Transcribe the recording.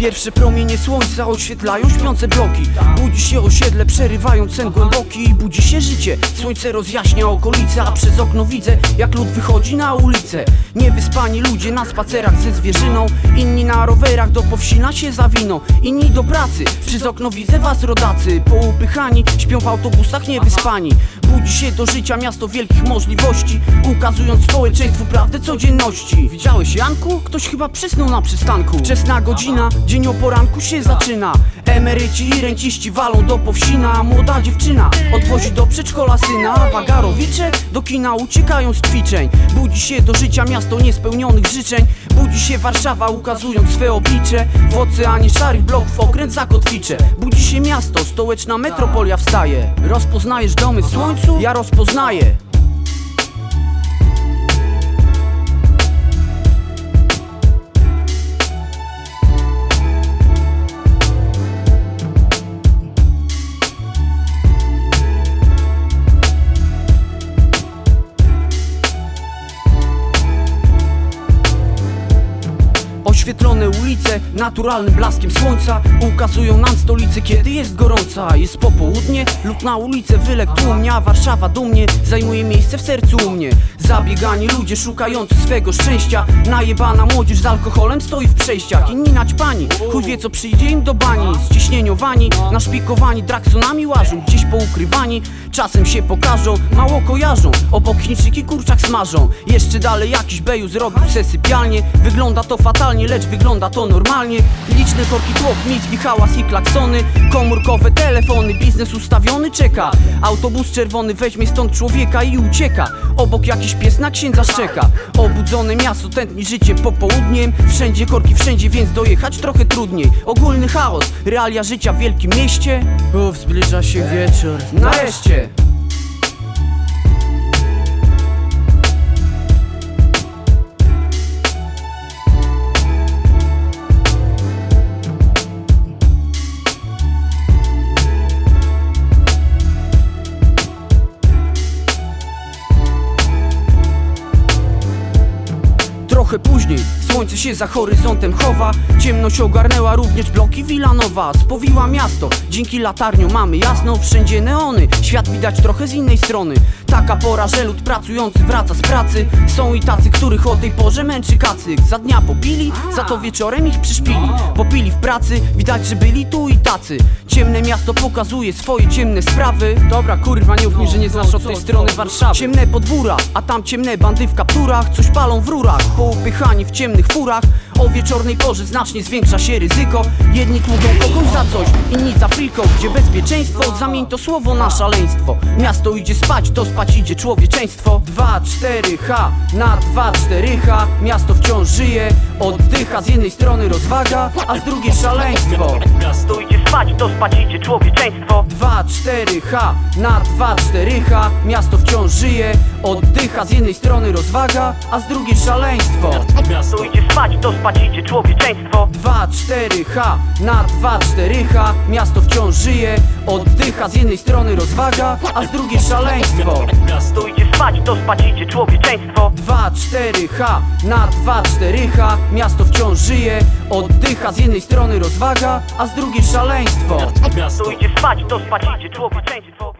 Pierwsze promienie słońca oświetlają śpiące bloki. Budzi się osiedle, przerywając sen głęboki. Budzi się życie, słońce rozjaśnia okolice A przez okno widzę, jak lud wychodzi na ulicę. Niewyspani ludzie na spacerach ze zwierzyną. Inni na rowerach do powsina się zawiną Inni do pracy, przez okno widzę was rodacy Poupychani, śpią w autobusach niewyspani Budzi się do życia miasto wielkich możliwości Ukazując społeczeństwu prawdę codzienności. Widziałeś Janku? Ktoś chyba przysnął na przystanku. Wczesna godzina, dzień o poranku się zaczyna. Emeryci i renciści walą do powsina Młoda dziewczyna odwozi do przedszkola syna. Wagarowicze do kina uciekają z ćwiczeń. Budzi się do życia miasto niespełnionych życzeń Budzi się Warszawa ukazując swe oblicze. W oceanie szarych bloków okręt zakotwicze Budzi się miasto, stołeczna metropolia wstaje. Rozpoznajesz domy w słońcu? Ja rozpoznaję Oświetlone ulice naturalnym blaskiem słońca Ukazują nam stolicę kiedy jest gorąca. Jest popołudnie lub na ulicę wylek tłumnie A Warszawa dumnie zajmuje miejsce w sercu u mnie. Zabiegani ludzie szukający swego szczęścia. Najebana młodzież z alkoholem stoi w przejściach. Inni naćpani, chuj wie co przyjdzie im do bani. Ściśnieniowani, naszpikowani draksonami łażą. Gdzieś poukrywani, czasem się pokażą. Mało kojarzą, obok chińczyki kurczak smażą. Jeszcze dalej jakiś beju zrobił se sypialnię Wygląda to fatalnie, lecz wygląda to normalnie. Liczne korki tłok, miski, hałas i klaksony. Komórkowe telefony, biznes ustawiony czeka. Autobus czerwony weźmie stąd człowieka i ucieka. Obok jakiś pies na księdza szczeka. Obudzone miasto tętni życiem popołudniem Wszędzie korki, wszędzie, więc dojechać trochę trudniej. Ogólny chaos, realia życia w wielkim mieście. Uff, zbliża się wieczór. Nareszcie! Trochę później. Słońce się za horyzontem chowa. Ciemność ogarnęła również bloki Wilanowa. Spowiła miasto, dzięki latarniom mamy jasno Wszędzie neony, świat widać trochę z innej strony. Taka pora, że lud pracujący wraca z pracy. Są i tacy, których o tej porze męczy kacyk Za dnia popili, za to wieczorem ich przyszpili. Popili w pracy, widać, że byli tu i tacy. Ciemne miasto pokazuje swoje ciemne sprawy. Dobra kurwa, nie że nie znasz od tej strony Warszawy. Ciemne podwóra, a tam ciemne bandy w kapturach. Coś palą w rurach, poupychani w ciemnych furach. O wieczornej porze znacznie zwiększa się ryzyko. Jedni tłuką kogoś za coś, inni za friką Gdzie bezpieczeństwo, zamień to słowo na szaleństwo. Miasto idzie spać, to spać idzie człowieczeństwo. 2, 4, H, na 2, 4, H Miasto wciąż żyje, oddycha Z jednej strony rozwaga, a z drugiej szaleństwo. Miasto idzie spać, to spać idzie człowieczeństwo. 2, 4, H, na 2, 4, H Miasto wciąż żyje, oddycha Z jednej strony rozwaga, a z drugiej szaleństwo. Miasto idzie spać, to spać idzie człowieczeństwo. 2, 4, H, na 2, 4, H Miasto wciąż żyje, oddycha Z jednej strony rozwaga, a z drugiej szaleństwo. Miasto idzie spać, to spać idzie człowieczeństwo. 2, 4, H, na 2, 4, H Miasto wciąż żyje, oddycha Z jednej strony rozwaga, a z drugiej szaleństwo Miasto idzie spać, to spać idzie człowieczeństwo